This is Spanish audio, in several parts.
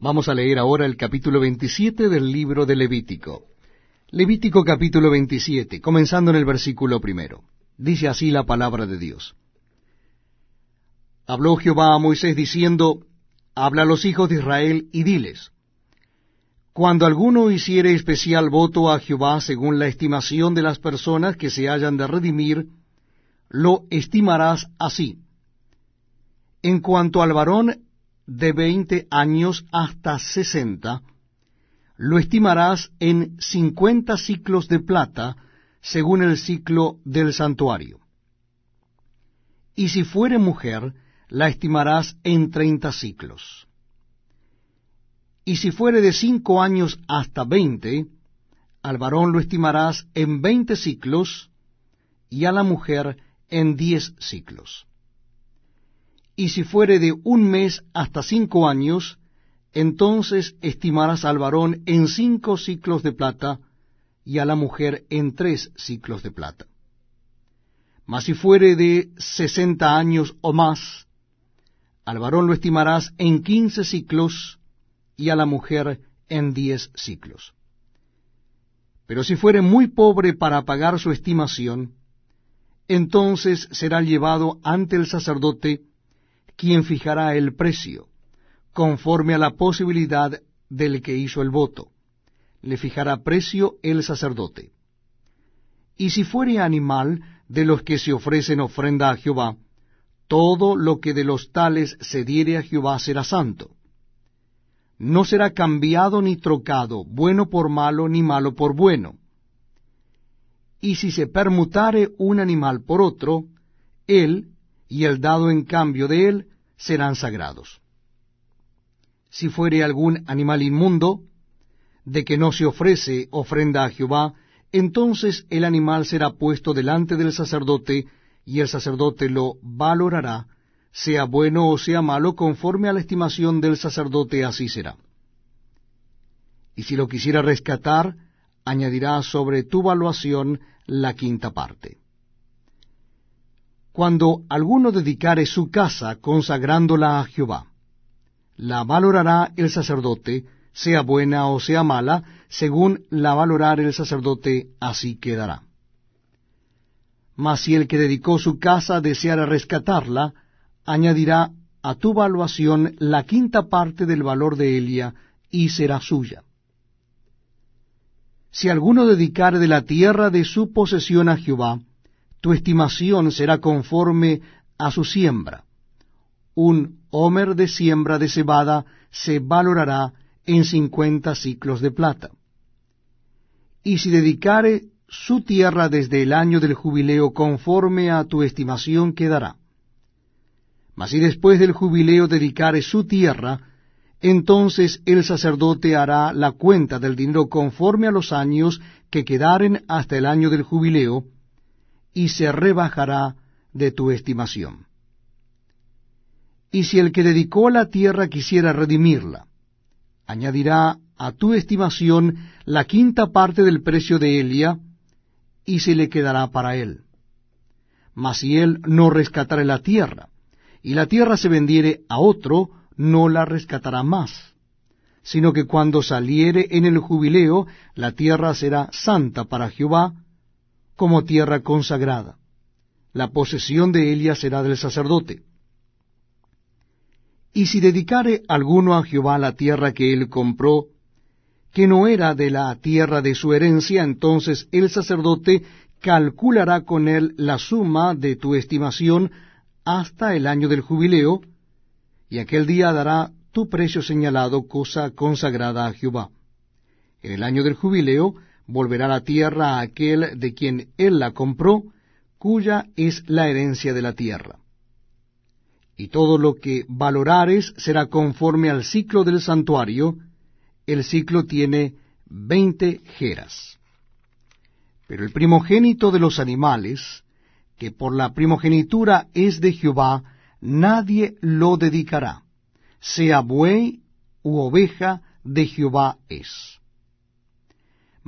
Vamos a leer ahora el capítulo 27 del libro de Levítico. Levítico capítulo 27, comenzando en el versículo primero. Dice así la palabra de Dios. Habló Jehová a Moisés diciendo, Habla a los hijos de Israel y diles, Cuando alguno hiciere especial voto a Jehová según la estimación de las personas que se hayan de redimir, lo estimarás así. En cuanto al varón de veinte años hasta sesenta, lo estimarás en cincuenta ciclos de plata, según el ciclo del santuario. Y si fuere mujer, la estimarás en treinta ciclos. Y si fuere de cinco años hasta veinte, al varón lo estimarás en veinte ciclos, y a la mujer en diez ciclos y si fuere de un mes hasta cinco años, entonces estimarás al varón en cinco ciclos de plata, y a la mujer en tres ciclos de plata. Mas si fuere de sesenta años o más, al varón lo estimarás en quince ciclos, y a la mujer en diez ciclos. Pero si fuere muy pobre para pagar su estimación, entonces será llevado ante el sacerdote, quien fijará el precio, conforme a la posibilidad del que hizo el voto. Le fijará precio el sacerdote. Y si fuere animal de los que se ofrecen ofrenda a Jehová, todo lo que de los tales se diere a Jehová será santo. No será cambiado ni trocado, bueno por malo, ni malo por bueno. Y si se permutare un animal por otro, él y el dado en cambio de él serán sagrados. Si fuere algún animal inmundo, de que no se ofrece ofrenda a Jehová, entonces el animal será puesto delante del sacerdote, y el sacerdote lo valorará, sea bueno o sea malo, conforme a la estimación del sacerdote así será. Y si lo quisiera rescatar, añadirá sobre tu valuación la quinta parte. Cuando alguno dedicare su casa consagrándola a Jehová, la valorará el sacerdote, sea buena o sea mala, según la valorar el sacerdote, así quedará. Mas si el que dedicó su casa deseara rescatarla, añadirá a tu valuación la quinta parte del valor de Elia, y será suya. Si alguno dedicare de la tierra de su posesión a Jehová, tu estimación será conforme a su siembra. Un homer de siembra de cebada se valorará en cincuenta ciclos de plata. Y si dedicare su tierra desde el año del jubileo conforme a tu estimación quedará. Mas si después del jubileo dedicare su tierra, entonces el sacerdote hará la cuenta del dinero conforme a los años que quedaren hasta el año del jubileo, y se rebajará de tu estimación. Y si el que dedicó la tierra quisiera redimirla, añadirá a tu estimación la quinta parte del precio de Elia, y se le quedará para él. Mas si él no rescatare la tierra, y la tierra se vendiere a otro, no la rescatará más, sino que cuando saliere en el jubileo, la tierra será santa para Jehová, como tierra consagrada. La posesión de ella será del sacerdote. Y si dedicare alguno a Jehová la tierra que él compró, que no era de la tierra de su herencia, entonces el sacerdote calculará con él la suma de tu estimación hasta el año del jubileo, y aquel día dará tu precio señalado, cosa consagrada a Jehová. En el año del jubileo volverá la tierra a aquel de quien él la compró, cuya es la herencia de la tierra. Y todo lo que valorares será conforme al ciclo del santuario, el ciclo tiene veinte jeras. Pero el primogénito de los animales, que por la primogenitura es de Jehová, nadie lo dedicará, sea buey u oveja, de Jehová es.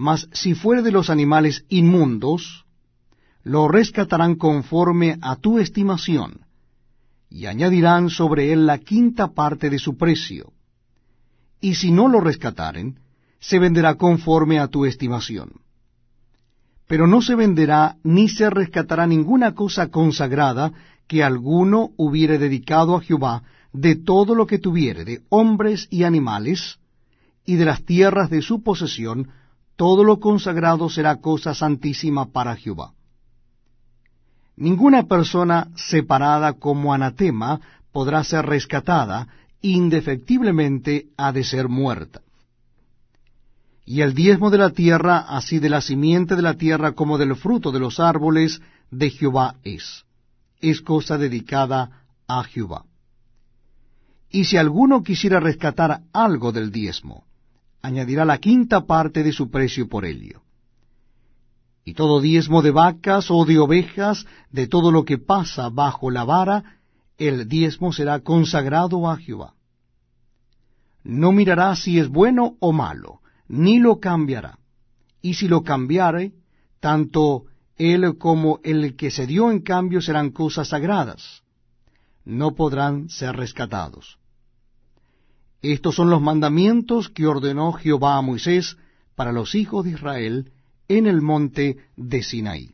Mas si fuere de los animales inmundos, lo rescatarán conforme a tu estimación, y añadirán sobre él la quinta parte de su precio, y si no lo rescataren, se venderá conforme a tu estimación. Pero no se venderá ni se rescatará ninguna cosa consagrada que alguno hubiere dedicado a Jehová de todo lo que tuviere, de hombres y animales, y de las tierras de su posesión, todo lo consagrado será cosa santísima para Jehová. Ninguna persona separada como anatema podrá ser rescatada, indefectiblemente ha de ser muerta. Y el diezmo de la tierra, así de la simiente de la tierra como del fruto de los árboles, de Jehová es. Es cosa dedicada a Jehová. Y si alguno quisiera rescatar algo del diezmo, añadirá la quinta parte de su precio por ello. Y todo diezmo de vacas o de ovejas, de todo lo que pasa bajo la vara, el diezmo será consagrado a Jehová. No mirará si es bueno o malo, ni lo cambiará. Y si lo cambiare, tanto él como el que se dio en cambio serán cosas sagradas, no podrán ser rescatados. Estos son los mandamientos que ordenó Jehová a Moisés para los hijos de Israel en el monte de Sinaí.